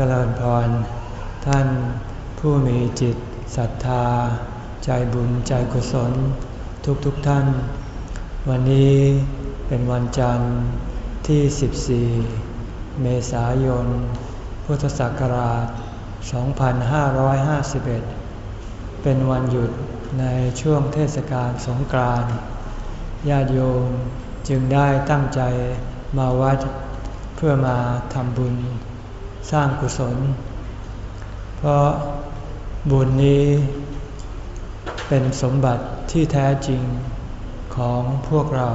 จริญพร ท่านผู้มีจิตศรัทธา ใจบุญใจกุศล ทุกๆทท่าน วันนี้เป็นวันจันทร์ที่ 14 เมษายน พุทธศักราช 2551 เป็นวันหยุดในช่วงเทศกาลสงกรานต์ญาติโยมจึงได้ตั้งใจมาวัดเพื่อมาทำบุญ สร้างกุศล เพราะบุญนี้เป็นสมบัติที่แท้จริงของพวกเรา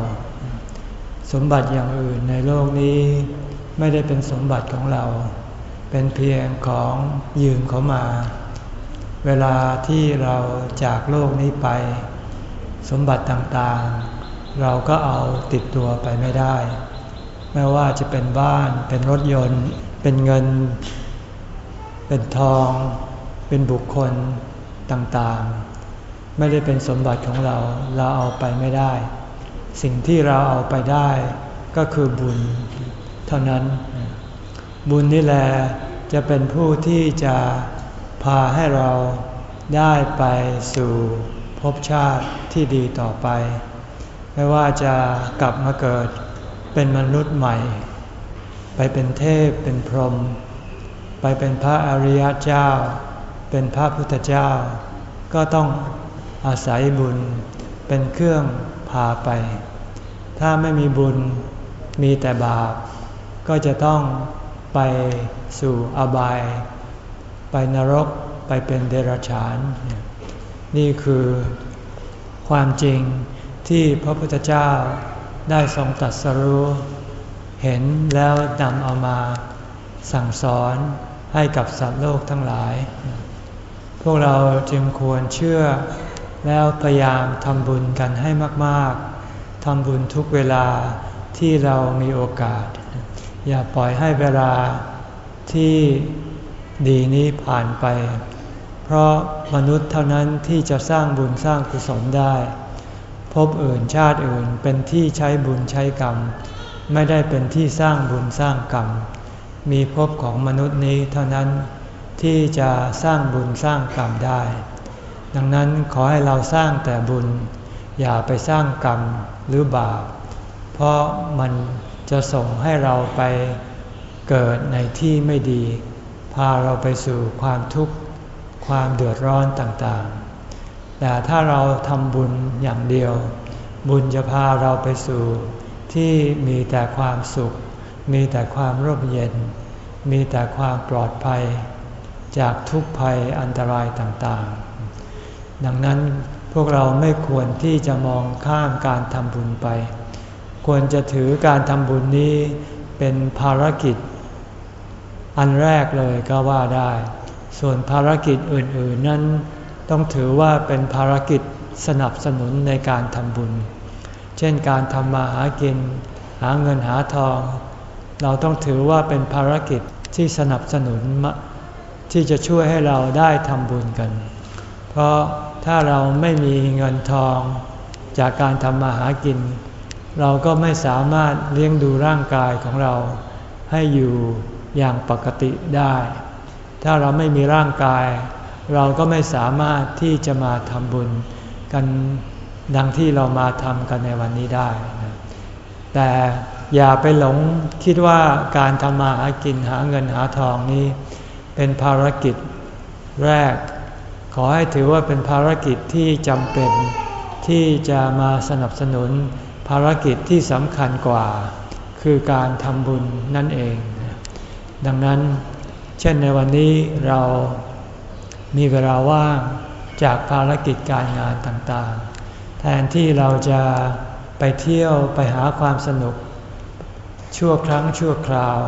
สมบัติอย่างอื่นในโลกนี้ไม่ได้เป็นสมบัติของเรา เป็นเพียงของยืมเขามา เวลาที่เราจากโลกนี้ไป สมบัติต่างๆ เราก็เอาติดตัวไปไม่ได้ ไม่ว่าจะเป็นบ้านเป็นรถยนต์ เป็นเงิน เป็นทอง เป็นบุคคลต่างๆ ไม่ได้เป็นสมบัติของเรา เราเอาไปไม่ได้ สิ่งที่เราเอาไปได้ก็คือบุญเท่านั้น บุญนี่แหละจะเป็นผู้ที่จะพาให้เราได้ไปสู่ภพชาติที่ดีต่อไป ไม่ว่าจะกลับมาเกิดเป็นมนุษย์ใหม่ ไปเป็นเทพเป็นพรหมไปเป็นพระอริยเจ้า เป็นพระพุทธเจ้า ก็ต้องอาศัยบุญเป็นเครื่องพาไป ถ้าไม่มีบุญมีแต่บาป ก็จะต้องไปสู่อบาย ไปนรกไปเป็นเดรัจฉาน นี่คือความจริงที่พระพุทธเจ้าได้ทรงตัดสรู้ เห็นแล้วนำเอามาสั่งสอนให้กับสัตว์โลกทั้งหลาย พวกเราจึงควรเชื่อแล้วพยายามทำบุญกันให้มากๆ ทำบุญทุกเวลาที่เรามีโอกาส อย่าปล่อยให้เวลาที่ดีนี้ผ่านไป เพราะมนุษย์เท่านั้นที่จะสร้างบุญสร้างกุศลได้ พบอื่นชาติอื่นเป็นที่ใช้บุญใช้กรรม ไม่ได้เป็นที่สร้างบุญสร้างกรรม มีภพของมนุษย์นี้เท่านั้นที่จะสร้างบุญสร้างกรรมได้ ดังนั้นขอให้เราสร้างแต่บุญ อย่าไปสร้างกรรมหรือบาป เพราะมันจะส่งให้เราไปเกิดในที่ไม่ดี พาเราไปสู่ความทุกข์ความเดือดร้อนต่างๆ แต่ถ้าเราทำบุญอย่างเดียว บุญจะพาเราไปสู่ ที่มีแต่ความสุข มีแต่ความร่มเย็น มีแต่ความปลอดภัย จากทุกภัยอันตรายต่างๆ ดังนั้นพวกเราไม่ควรที่จะมองข้ามการทำบุญไป ควรจะถือการทำบุญนี้เป็นภารกิจ อันแรกเลยก็ว่าได้ ส่วนภารกิจอื่นๆนั้น ต้องถือว่าเป็นภารกิจสนับสนุนในการทำบุญ เช่นการทำมาหากิน หาเงินหาทอง เราต้องถือว่าเป็นภารกิจที่สนับสนุนที่จะช่วยให้เราได้ทำบุญกัน เพราะถ้าเราไม่มีเงินทองจากการทำมาหากิน เราก็ไม่สามารถเลี้ยงดูร่างกายของเรา ให้อยู่อย่างปกติได้ ถ้าเราไม่มีร่างกาย เราก็ไม่สามารถที่จะมาทำบุญกัน ดังที่เรามาทำกันในวันนี้ได้แต่อย่าไปหลงคิดว่าการทำมาหากินหาเงินหาทองนี้ เป็นภารกิจแรก ขอให้ถือว่าเป็นภารกิจที่จำเป็นที่จะมาสนับสนุนภารกิจที่สำคัญกว่า คือการทำบุญนั่นเอง ดังนั้น เช่นในวันนี้เรามีเวลาว่างจากภารกิจการงานต่างๆ แทนที่เราจะไปเที่ยวไปหาความสนุก ชั่วครั้งชั่วคราว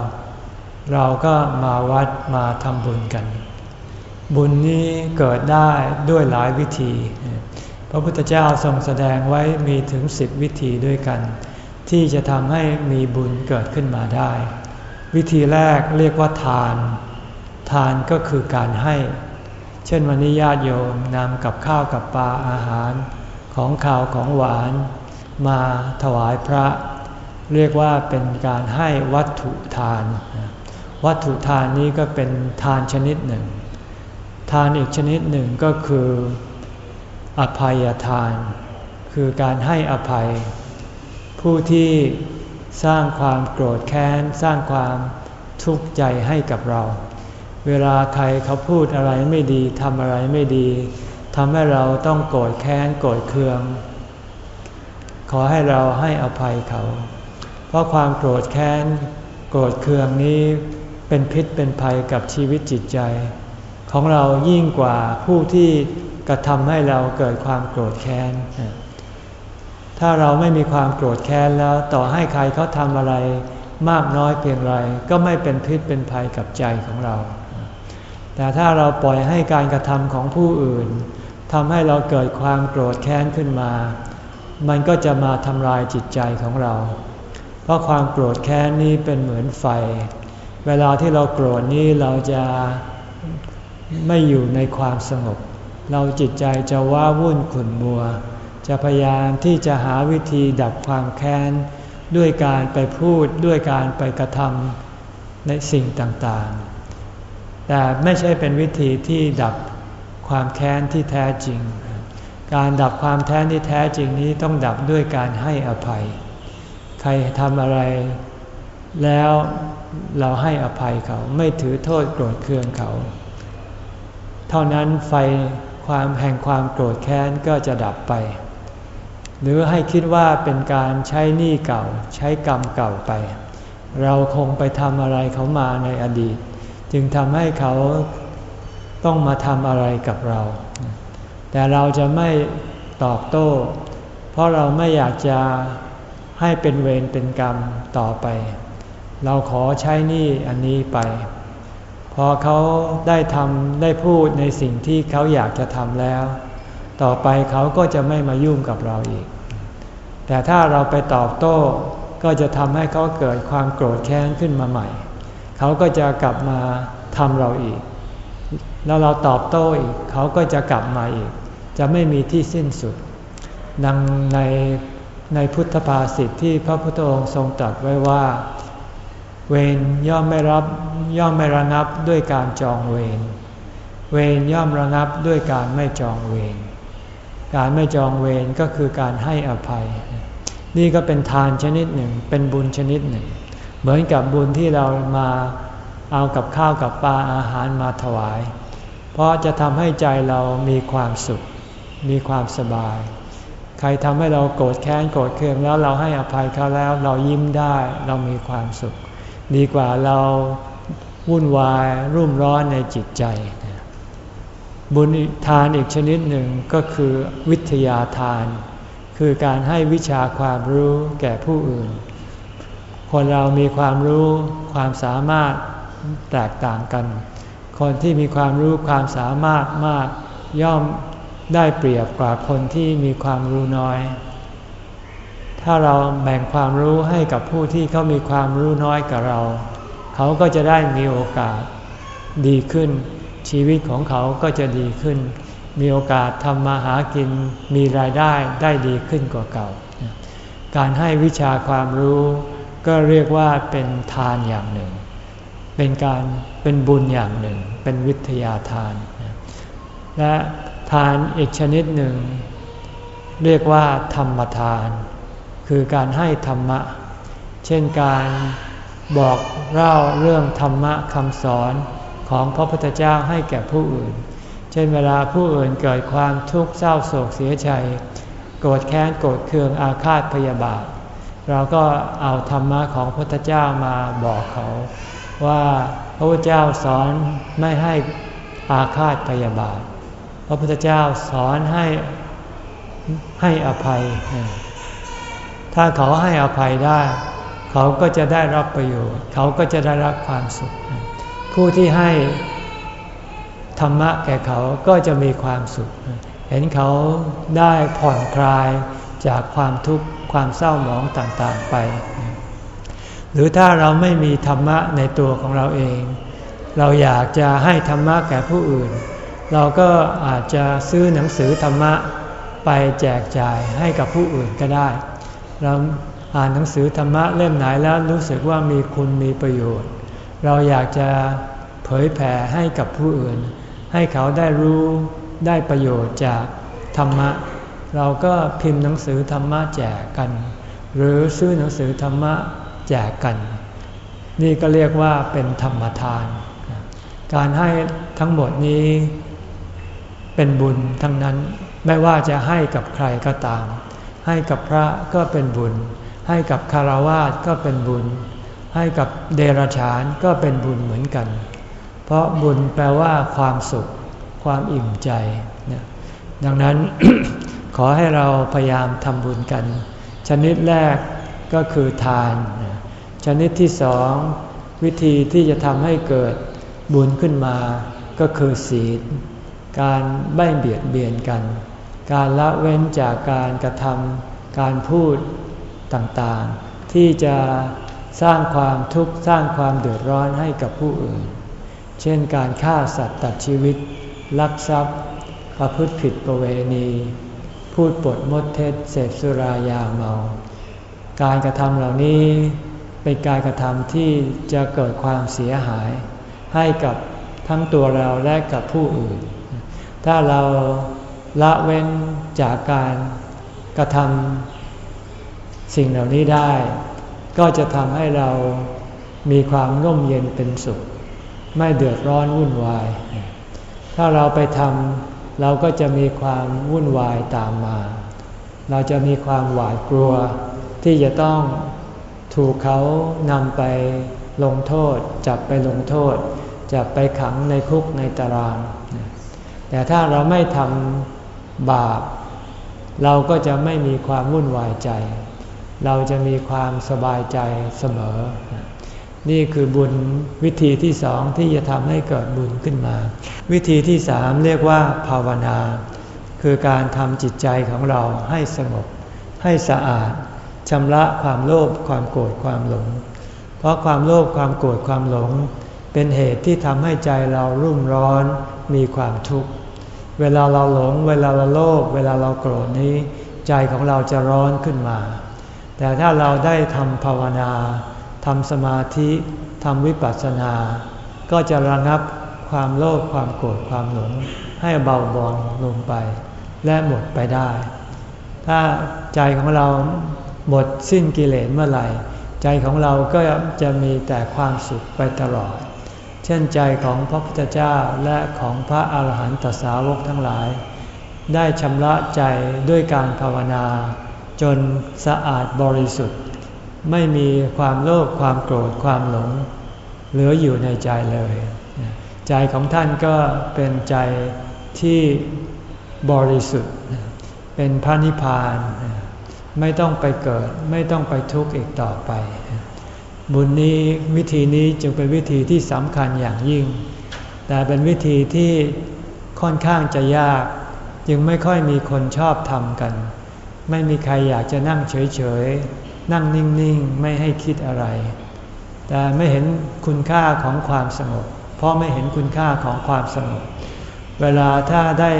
เราก็มาวัดมาทำบุญกัน บุญนี้เกิดได้ด้วยหลายวิธี พระพุทธเจ้าทรงแสดงไว้มีถึงสิบวิธีด้วยกัน ที่จะทำให้มีบุญเกิดขึ้นมาได้ วิธีแรกเรียกว่าทาน ทานก็คือการให้ เช่นวันนี้ญาติโยมนำกับข้าวกับปลาอาหาร ของข้าวของหวานมาถวายพระ เรียกว่าเป็นการให้วัตถุทาน วัตถุทานนี้ก็เป็นทานชนิดหนึ่ง ทานอีกชนิดหนึ่งก็คืออภัยทาน คือการให้อภัย ผู้ที่สร้างความโกรธแค้น สร้างความทุกข์ใจให้กับเรา เวลาใครเขาพูดอะไรไม่ดีทำอะไรไม่ดี ทำให้เราต้องโกรธแค้นโกรธเคือง ขอให้เราให้อภัยเขา เพราะความโกรธแค้นโกรธเคืองนี้เป็นพิษเป็นภัยกับชีวิตจิตใจ ของเรายิ่งกว่าผู้ที่กระทำให้เราเกิดความโกรธแค้น ถ้าเราไม่มีความโกรธแค้นแล้วต่อให้ใครเขาทำอะไรมากน้อยเพียงไรก็ไม่เป็นพิษเป็นภัยกับใจของเรา แต่ถ้าเราปล่อยให้การกระทำของผู้อื่น ทำให้เราเกิดความโกรธแค้นขึ้นมา มันก็จะมาทำลายจิตใจของเรา เพราะความโกรธแค้นนี้เป็นเหมือนไฟ เวลาที่เราโกรธนี้เราจะไม่อยู่ในความสงบ เราจิตใจจะว้าวุ่นขุ่นมัว จะพยายามที่จะหาวิธีดับความแค้น ด้วยการไปพูดด้วยการไปกระทำในสิ่งต่างๆ แต่ไม่ใช่เป็นวิธีที่ดับ ความแค้นที่แท้จริง การดับความแค้นที่แท้จริงนี้ต้องดับด้วยการให้อภัย ใครทำอะไรแล้วเราให้อภัยเขาไม่ถือโทษโกรธเคืองเขา เท่านั้นไฟความแห่งความโกรธแค้นก็จะดับไป หรือให้คิดว่าเป็นการใช้หนี้เก่า ใช้กรรมเก่าไป เราคงไปทำอะไรเขามาในอดีต จึงทำให้เขา ต้องมาทำอะไรกับเรา แต่เราจะไม่ตอบโต้ เพราะเราไม่อยากจะให้เป็นเวรเป็นกรรมต่อไป เราขอใช้นี่อันนี้ไป พอเขาได้ทำได้พูดในสิ่งที่เขาอยากจะทำแล้ว ต่อไปเขาก็จะไม่มายุ่งกับเราอีก แต่ถ้าเราไปตอบโต้ก็จะทำให้เขาเกิดความโกรธแค้นขึ้นมาใหม่ เขาก็จะกลับมาทำเราอีก แล้วเราตอบโต้อีกเขาก็จะกลับมาอีก จะไม่มีที่สิ้นสุด ดังในในพุทธภาษิตที่พระพุทธองค์ทรงตรัสไว้ว่า เวรย่อมไม่รับย่อมไม่ระงับด้วยการจองเวรเวรย่อมระงับด้วยการไม่จองเวรการไม่จองเวรก็คือการให้อภัย นี่ก็เป็นทานชนิดหนึ่งเป็นบุญชนิดหนึ่ง เหมือนกับบุญที่เรามา เอากับข้าวกับปลาอาหารมาถวาย เพราะจะทำให้ใจเรามีความสุข มีความสบาย ใครทำให้เราโกรธแค้นโกรธเคืองแล้วเราให้อภัยเขาแล้วเรายิ้มได้เรามีความสุข ดีกว่าเราวุ่นวายรุ่มร้อนในจิตใจ บุญทานอีกชนิดหนึ่งก็คือวิทยาทาน คือการให้วิชาความรู้แก่ผู้อื่น คนเรามีความรู้ความสามารถ แตกต่างกัน คนที่มีความรู้ความสามารถมากย่อมได้เปรียบกว่าคนที่มีความรู้น้อย ถ้าเราแบ่งความรู้ให้กับผู้ที่เขามีความรู้น้อยกับเรา เขาก็จะได้มีโอกาสดีขึ้น ชีวิตของเขาก็จะดีขึ้น มีโอกาสทำมาหากินมีรายได้ได้ดีขึ้นกว่าเก่า การให้วิชาความรู้ก็เรียกว่าเป็นทานอย่างหนึ่ง เป็นการเป็นบุญอย่างหนึ่ง เป็นวิทยาทาน และทานอีกชนิดหนึ่ง เรียกว่าธรรมทาน คือการให้ธรรมะ เช่นการบอกเล่าเรื่องธรรมะคำสอนของพระพุทธเจ้าให้แก่ผู้อื่น เช่นเวลาผู้อื่นเกิดความทุกข์เศร้าโศกเสียใจ โกรธแค้นโกรธเคืองอาฆาตพยาบาท เราก็เอาธรรมะของพระพุทธเจ้ามาบอกเขา ว่าพระพุทธเจ้าสอนไม่ให้อาฆาตพยาบาท พระพุทธเจ้าสอนให้ให้อภัย ถ้าเขาให้อภัยได้ เขาก็จะได้รับประโยชน์ เขาก็จะได้รับความสุข ผู้ที่ให้ธรรมะแก่เขาก็จะมีความสุข เห็นเขาได้ผ่อนคลายจากความทุกข์ความเศร้าหมองต่างๆไป หรือถ้าเราไม่มีธรรมะในตัวของเราเอง เราอยากจะให้ธรรมะแก่ผู้อื่น เราก็อาจจะซื้อหนังสือธรรมะไปแจกจ่ายให้กับผู้อื่นก็ได้ เราอ่านหนังสือธรรมะเล่มไหนแล้วรู้สึกว่ามีคุณมีประโยชน์ เราอยากจะเผยแผ่ให้กับผู้อื่น ให้เขาได้รู้ได้ประโยชน์จากธรรมะ เราก็พิมพ์หนังสือธรรมะแจกกัน หรือซื้อหนังสือธรรมะ แจกกัน นี่ก็เรียกว่าเป็นธรรมทาน การให้ทั้งหมดนี้เป็นบุญทั้งนั้นไม่ว่าจะให้กับใครก็ตาม ให้กับพระก็เป็นบุญ ให้กับคารวาสก็เป็นบุญ ให้กับเดรัจฉานก็เป็นบุญเหมือนกัน เพราะบุญแปลว่าความสุข ความอิ่มใจ ดังนั้นขอให้เราพยายามทำบุญกัน ชนิดแรกก็คือทาน ชนิดที่สองวิธีที่จะทำให้เกิดบุญขึ้นมาก็คือศีล การไม่เบียดเบียนกัน การละเว้นจากการกระทำการพูดต่างๆ ที่จะสร้างความทุกข์สร้างความเดือดร้อนให้กับผู้อื่น เช่นการฆ่าสัตว์ตัดชีวิต ลักทรัพย์ประพฤติผิดประเวณี พูดปดมดเท็จเสพสุรายาเมา การกระทำเหล่านี้ เป็นการกระทำที่จะเกิดความเสียหาย ให้กับทั้งตัวเราและกับผู้อื่น ถ้าเราละเว้นจากการกระทำสิ่งเหล่านี้ได้ ก็จะทำให้เรามีความร่มเย็นเป็นสุข ไม่เดือดร้อนวุ่นวาย ถ้าเราไปทำเราก็จะมีความวุ่นวายตามมา เราจะมีความหวาดกลัวที่จะต้อง ถูกเขานำไปลงโทษ จับไปลงโทษ จับไปขังในคุกในตาราง แต่ถ้าเราไม่ทำบาป เราก็จะไม่มีความวุ่นวายใจ เราจะมีความสบายใจเสมอ นี่คือบุญวิธีที่สองที่จะทำให้เกิดบุญขึ้นมา วิธีที่สามเรียกว่าภาวนา คือการทำจิตใจของเราให้สงบให้สะอาด ชำระความโลภความโกรธความหลง เพราะความโลภความโกรธความหลง เป็นเหตุที่ทำให้ใจเรารุ่มร้อนมีความทุกข์ เวลาเราหลง เวลาเราโลภเวลาเราโกรธนี้ ใจของเราจะร้อนขึ้นมา แต่ถ้าเราได้ทำภาวนาทำสมาธิทำวิปัสสนา ก็จะระงับความโลภความโกรธความหลง ให้เบาบางลงไป และหมดไปได้ ถ้าใจของเรา หมดสิ้นกิเลสเมื่อไหร่ ใจของเราก็จะมีแต่ความสุขไปตลอด เช่นใจของพระพุทธเจ้าและของพระอาหารหันตสาวกทั้งหลาย ได้ชำระใจด้วยการภาวนา จนสะอาดบริสุทธิ์ ไม่มีความโลภความโกรธความหลง เหลืออยู่ในใจเลย ใจของท่านก็เป็นใจที่บริสุทธิ์ เป็นพระนิพพาน ไม่ต้องไปเกิด ไม่ต้องไปทุกข์อีกต่อไป บุญนี้วิธีนี้จึงเป็นวิธีที่สำคัญอย่างยิ่ง แต่เป็นวิธีที่ค่อนข้างจะยาก จึงไม่ค่อยมีคนชอบทำกัน ไม่มีใครอยากจะนั่งเฉยๆ นั่งนิ่งๆ ไม่ให้คิดอะไร แต่ไม่เห็นคุณค่าของความสงบ เพราะไม่เห็นคุณค่าของความสงบ เวลาถ้าได้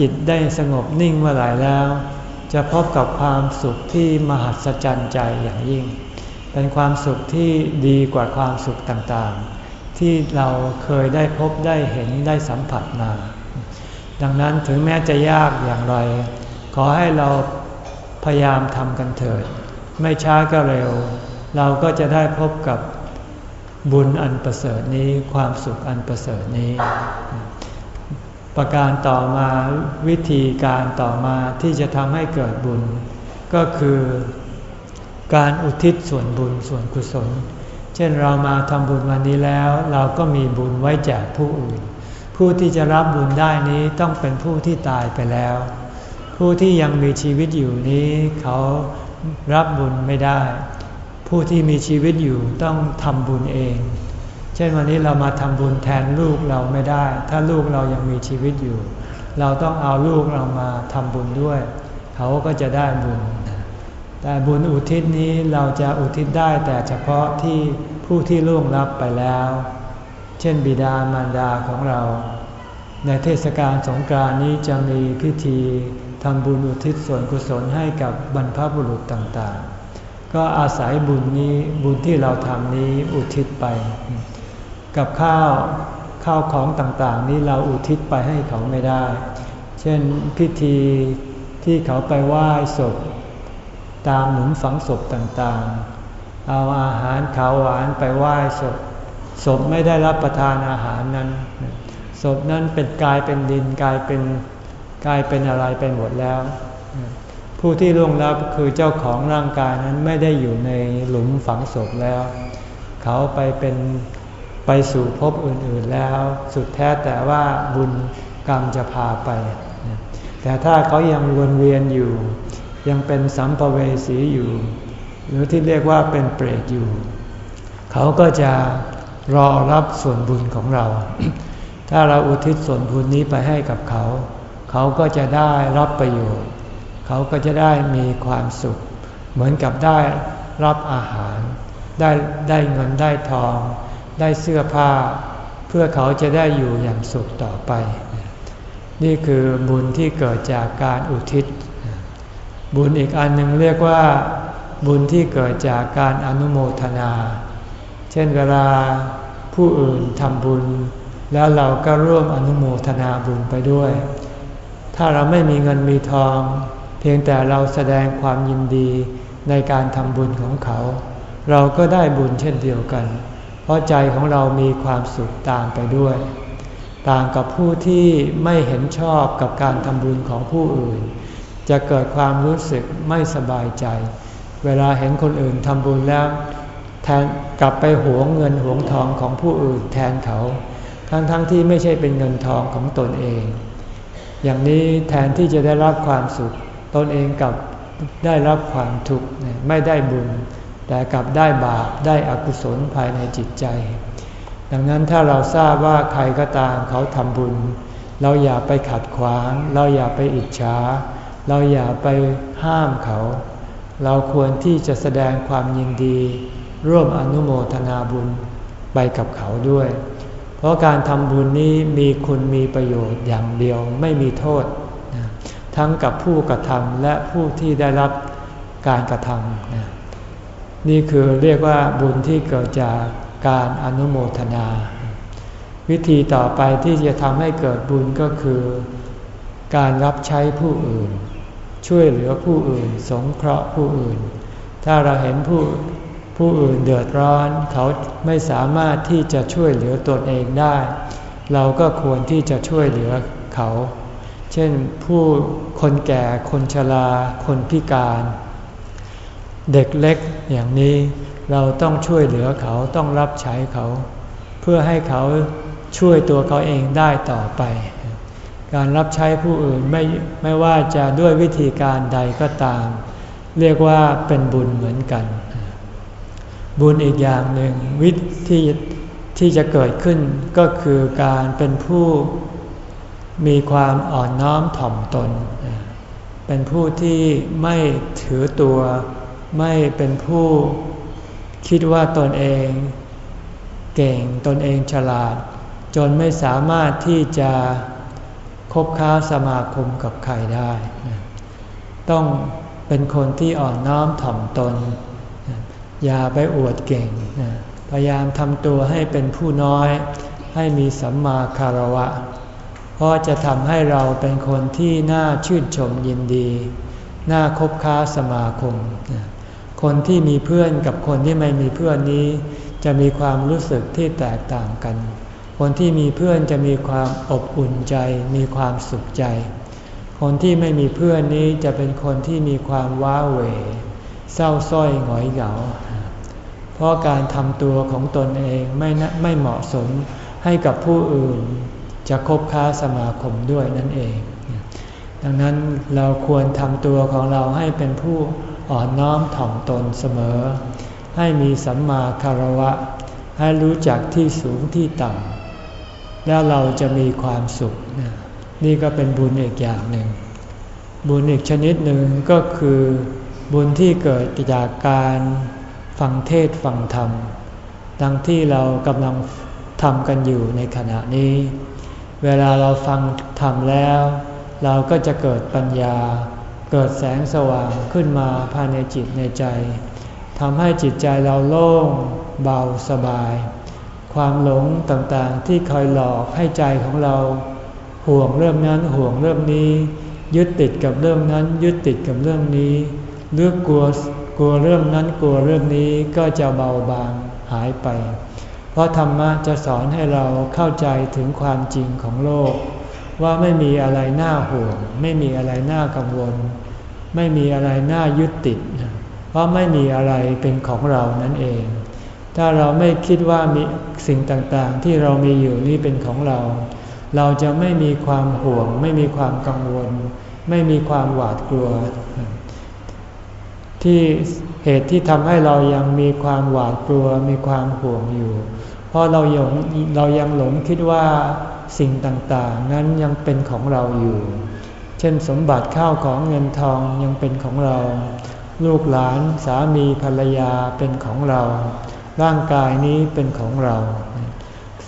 จิตได้สงบนิ่งเมื่อไหร่แล้ว จะพบกับความสุขที่มหัศจรรย์ใจอย่างยิ่ง เป็นความสุขที่ดีกว่าความสุขต่างๆ ที่เราเคยได้พบได้เห็นได้สัมผัสมา ดังนั้นถึงแม้จะยากอย่างไร ขอให้เราพยายามทำกันเถิด ไม่ช้าก็เร็ว เราก็จะได้พบกับบุญอันประเสริฐนี้ความสุขอันประเสริฐนี้ ประการต่อมาวิธีการต่อมาที่จะทำให้เกิดบุญ ก็คือการอุทิศส่วนบุญส่วนกุศล เช่นเรามาทำบุญวันนี้แล้ว เราก็มีบุญไว้แจกผู้อื่น ผู้ที่จะรับบุญได้นี้ต้องเป็นผู้ที่ตายไปแล้ว ผู้ที่ยังมีชีวิตอยู่นี้เขารับบุญไม่ได้ ผู้ที่มีชีวิตอยู่ต้องทำบุญเอง เช่นวันนี้เรามาทำบุญแทนลูกเราไม่ได้ ถ้าลูกเรายังมีชีวิตอยู่ เราต้องเอาลูกเรามาทำบุญด้วย เขาก็จะได้บุญ แต่บุญอุทิศนี้เราจะอุทิศได้แต่เฉพาะที่ผู้ที่ล่วงลับไปแล้ว เช่นบิดามารดาของเรา ในเทศกาลสงกรานนี้จะมีพิธีทำบุญอุทิศส่วนกุศลให้กับบรรพบุรุษต่างๆ ก็อาศัยบุญนี้บุญที่เราทำนี้อุทิศไป กับข้าวข้าวของต่างๆ นี้เราอุทิศไปให้เขาไม่ได้ เช่นพิธีที่เขาไปไหว้ศพ ตามหนุนฝังศพต่างๆ เอาอาหารขาวหวานไปไหว้ศพศพไม่ได้รับประทานอาหารนั้นศพนั้นเป็นกลายเป็นดินกลายเป็นกลายเป็นอะไรไปหมดแล้ว ผู้ที่ล่วงลับคือเจ้าของร่างกายนั้นไม่ได้อยู่ในหลุมฝังศพแล้ว เขาไปเป็น ไปสู่ภพอื่นๆแล้ว สุดแท้แต่ว่าบุญกรรมจะพาไป แต่ถ้าเขายังวนเวียนอยู่ ยังเป็นสัมภเวสีอยู่ หรือที่เรียกว่าเป็นเปรตอยู่ เขาก็จะรอรับส่วนบุญของเรา ถ้าเราอุทิศส่วนบุญนี้ไปให้กับเขา เขาก็จะได้รับประโยชน์ เขาก็จะได้มีความสุข เหมือนกับได้รับอาหาร ได้ได้เงินได้ทอง ได้เสื้อผ้า เพื่อเขาจะได้อยู่อย่างสุขต่อไป นี่คือบุญที่เกิดจากการอุทิศ บุญอีกอันหนึ่งเรียกว่า บุญที่เกิดจากการอนุโมทนา เช่นเวลาผู้อื่นทำบุญ แล้วเราก็ร่วมอนุโมทนาบุญไปด้วย ถ้าเราไม่มีเงินมีทอง เพียงแต่เราแสดงความยินดีในการทำบุญของเขา เราก็ได้บุญเช่นเดียวกัน ราะใจของเรามีความสุขตามไปด้วย ต่างกับผู้ที่ไม่เห็นชอบกับการทำบุญของผู้อื่น จะเกิดความรู้สึกไม่สบายใจ เวลาเห็นคนอื่นทำบุญแล้วแทนกลับไปหวงเงินหวงทองของผู้อื่นแทนเขา ทั้งๆทที่ไม่ใช่เป็นเงินทองของตนเอง อย่างนี้แทนที่จะได้รับความสุข ตนเองกับได้รับความทุกข์ไม่ได้บุญ แต่กลับได้บาปได้อกุศลภายในจิตใจ ดังนั้นถ้าเราทราบว่าใครก็ตามเขาทำบุญ เราอย่าไปขัดขวาง เราอย่าไปอิจฉา เราอย่าไปห้ามเขา เราควรที่จะแสดงความยินดี ร่วมอนุโมทนาบุญไปกับเขาด้วย เพราะการทำบุญนี้มีคุณมีประโยชน์อย่างเดียวไม่มีโทษ ทั้งกับผู้กระทำและผู้ที่ได้รับการกระทำนี่ นี่คือเรียกว่าบุญที่เกิดจากการอนุโมทนา วิธีต่อไปที่จะทำให้เกิดบุญก็คือ การรับใช้ผู้อื่น ช่วยเหลือผู้อื่น สงเคราะห์ผู้อื่น ถ้าเราเห็นผู้ผู้อื่นเดือดร้อน เขาไม่สามารถที่จะช่วยเหลือตนเองได้ เราก็ควรที่จะช่วยเหลือเขา เช่นผู้คนแก่คนชราคนพิการ เด็กเล็กอย่างนี้เราต้องช่วยเหลือเขาต้องรับใช้เขา เพื่อให้เขาช่วยตัวเขาเองได้ต่อไป การรับใช้ผู้อื่นไม่ไม่ว่าจะด้วยวิธีการใดก็ตาม เรียกว่าเป็นบุญเหมือนกัน บุญอีกอย่างหนึ่งวิธีที่จะเกิดขึ้นก็คือการเป็นผู้มีความอ่อนน้อมถ่อมตน เป็นผู้ที่ไม่ถือตัว ไม่เป็นผู้คิดว่าตนเองเก่งตนเองฉลาด จนไม่สามารถที่จะคบค้าสมาคมกับใครได้ ต้องเป็นคนที่อ่อนน้อมถ่อมตน อย่าไปอวดเก่ง พยายามทำตัวให้เป็นผู้น้อย ให้มีสัมมาคารวะ เพราะจะทำให้เราเป็นคนที่น่าชื่นชมยินดี น่าคบค้าสมาคม คนที่มีเพื่อนกับคนที่ไม่มีเพื่อนนี้ จะมีความรู้สึกที่แตกต่างกัน คนที่มีเพื่อนจะมีความอบอุ่นใจ มีความสุขใจ คนที่ไม่มีเพื่อนนี้จะเป็นคนที่มีความว้าเหวเศร้าส้อยหงอยเหงา เพราะการทำตัวของตนเองไม่ไม่เหมาะสมให้กับผู้อื่น จะคบค้าสมาคมด้วยนั่นเอง ดังนั้นเราควรทำตัวของเราให้เป็นผู้ อ่อนน้อมถ่อมตนเสมอ ให้มีสัมมาคารวะ ให้รู้จักที่สูงที่ต่ำแล้วเราจะมีความสุข นี่ก็เป็นบุญอีกอย่างหนึ่ง บุญอีกชนิดหนึ่งก็คือบุญที่เกิดจากการฟังเทศฟังธรรม ดังที่เรากำลังทำกันอยู่ในขณะนี้ เวลาเราฟังธรรมแล้ว เราก็จะเกิดปัญญา เกิดแสงสว่างขึ้นมาภายในจิตในใจทำให้จิตใจเราโล่งเบาสบาย ความหลงต่างๆที่คอยหลอกให้ใจของเรา ห่วงเรื่องนั้นห่วงเรื่องนี้ ยึดติดกับเรื่องนั้น ยึดติดกับเรื่องนี้หรือกลัวกลัวเรื่องนั้นกลัวเรื่องนี้ก็จะเบาบางหายไป เพราะธรรมะจะสอนให้เราเข้าใจถึงความจริงของโลก ว่าไม่มีอะไรน่าห่วง ไม่มีอะไรน่ากังวล ไม่มีอะไรน่ายึดติด เพราะไม่มีอะไรเป็นของเรานั่นเอง ถ้าเราไม่คิดว่ามีสิ่งต่างๆ ที่เรามีอยู่นี้เป็นของเรา เราจะไม่มีความห่วง ไม่มีความกังวล ไม่มีความหวาดกลัว ที่เหตุที่ทำให้เรายังมีความหวาดกลัว มีความห่วงอยู่ เพราะเรายังเรายังหลงคิดว่าสิ่งต่างๆ นั้นยังเป็นของเราอยู่ เช่นสมบัติข้าวของเงินทองยังเป็นของเรา ลูกหลานสามีภรรยาเป็นของเรา ร่างกายนี้เป็นของเรา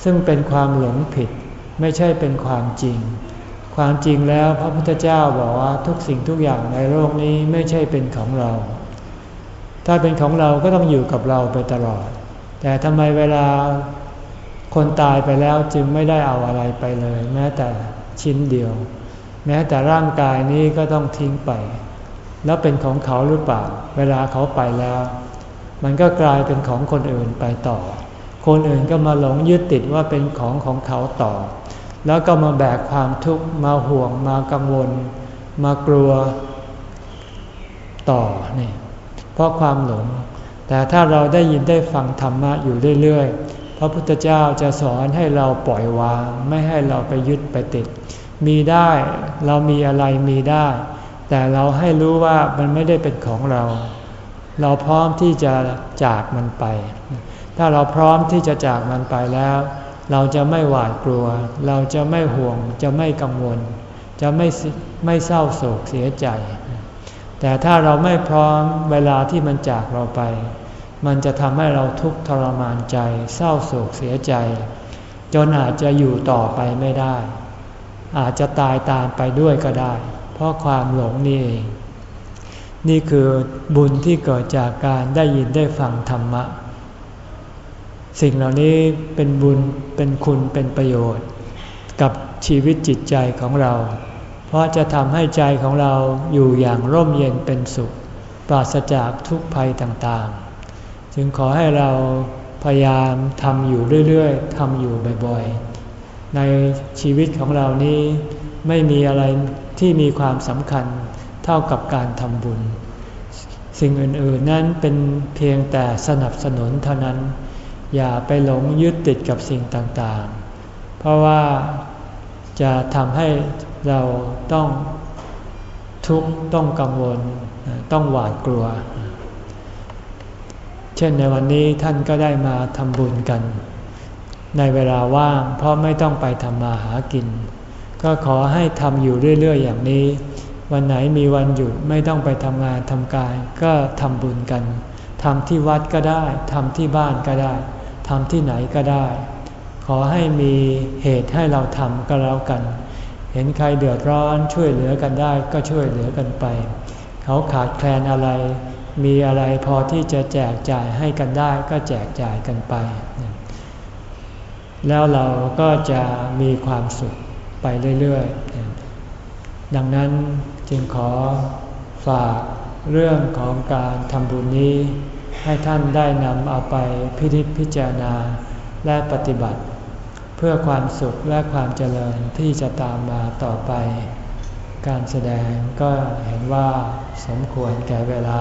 ซึ่งเป็นความหลงผิดไม่ใช่เป็นความจริง ความจริงแล้วพระพุทธเจ้าบอกว่าทุกสิ่งทุกอย่างในโลกนี้ไม่ใช่เป็นของเรา ถ้าเป็นของเราก็ต้องอยู่กับเราไปตลอด แต่ทำไมเวลาคนตายไปแล้วจึงไม่ได้เอาอะไรไปเลย แม้แต่ชิ้นเดียว แม้แต่ร่างกายนี้ก็ต้องทิ้งไป แล้วเป็นของเขาหรือเปล่า เวลาเขาไปแล้ว มันก็กลายเป็นของคนอื่นไปต่อ คนอื่นก็มาหลงยึดติดว่าเป็นของของเขาต่อ แล้วก็มาแบกความทุกข์มาห่วงมากังวล มากลัวต่อนี่เพราะความหลง แต่ถ้าเราได้ยินได้ฟังธรรมะอยู่เรื่อยๆ พระพุทธเจ้าจะสอนให้เราปล่อยวาง ไม่ให้เราไปยึดไปติด มีได้เรามีอะไรมีได้ แต่เราให้รู้ว่ามันไม่ได้เป็นของเรา เราพร้อมที่จะจากมันไป ถ้าเราพร้อมที่จะจากมันไปแล้ว เราจะไม่หวาดกลัว เราจะไม่ห่วง จะไม่กังวล จะไม่ไม่เศร้าโศกเสียใจแต่ถ้าเราไม่พร้อมเวลาที่มันจากเราไป มันจะทำให้เราทุกข์ทรมานใจ เศร้าโศกเสียใจ จนอาจจะอยู่ต่อไปไม่ได้ อาจจะตายตามไปด้วยก็ได้ เพราะความหลงนี่เอง นี่คือบุญที่เกิดจากการได้ยินได้ฟังธรรมะ สิ่งเหล่านี้เป็นบุญเป็นคุณเป็นประโยชน์ กับชีวิตจิตใจของเรา เพราะจะทำให้ใจของเราอยู่อย่างร่มเย็นเป็นสุข ปราศจากทุกภัยต่างๆ จึงขอให้เราพยายามทำอยู่เรื่อยๆทำอยู่บ่อยๆ ในชีวิตของเรานี้ไม่มีอะไรที่มีความสำคัญเท่ากับการทำบุญ สิ่งอื่นๆนั้นเป็นเพียงแต่สนับสนุนเท่านั้น อย่าไปหลงยึดติดกับสิ่งต่างๆ เพราะว่าจะทำให้เราต้องทุกข์ต้องกังวลต้องหวาดกลัว ช่นในวันนี้ท่านก็ได้มาทำบุญกัน ในเวลาว่างเพราะไม่ต้องไปทำมาหากิน ก็ขอให้ทำอยู่เรื่อย ๆ อย่างนี้ วันไหนมีวันหยุดไม่ต้องไปทำงานทำการก็ทำบุญกันทำที่วัดก็ได้ทำที่บ้านก็ได้ทำที่ไหนก็ได้ ขอให้มีเหตุให้เราทำก็แล้วกัน เห็นใครเดือดร้อนช่วยเหลือกันได้ก็ช่วยเหลือกันไป เขาขาดแคลนอะไร มีอะไรพอที่จะแจกจ่ายให้กันได้ก็แจกจ่ายกันไป แล้วเราก็จะมีความสุขไปเรื่อยๆ ดังนั้นจึงขอฝากเรื่องของการทำบุญนี้ ให้ท่านได้นำเอาไปพิจิตพิจารณาและปฏิบัติ เพื่อความสุขและความเจริญที่จะตามมาต่อไป การแสดงก็เห็นว่าสมควรแก่เวลา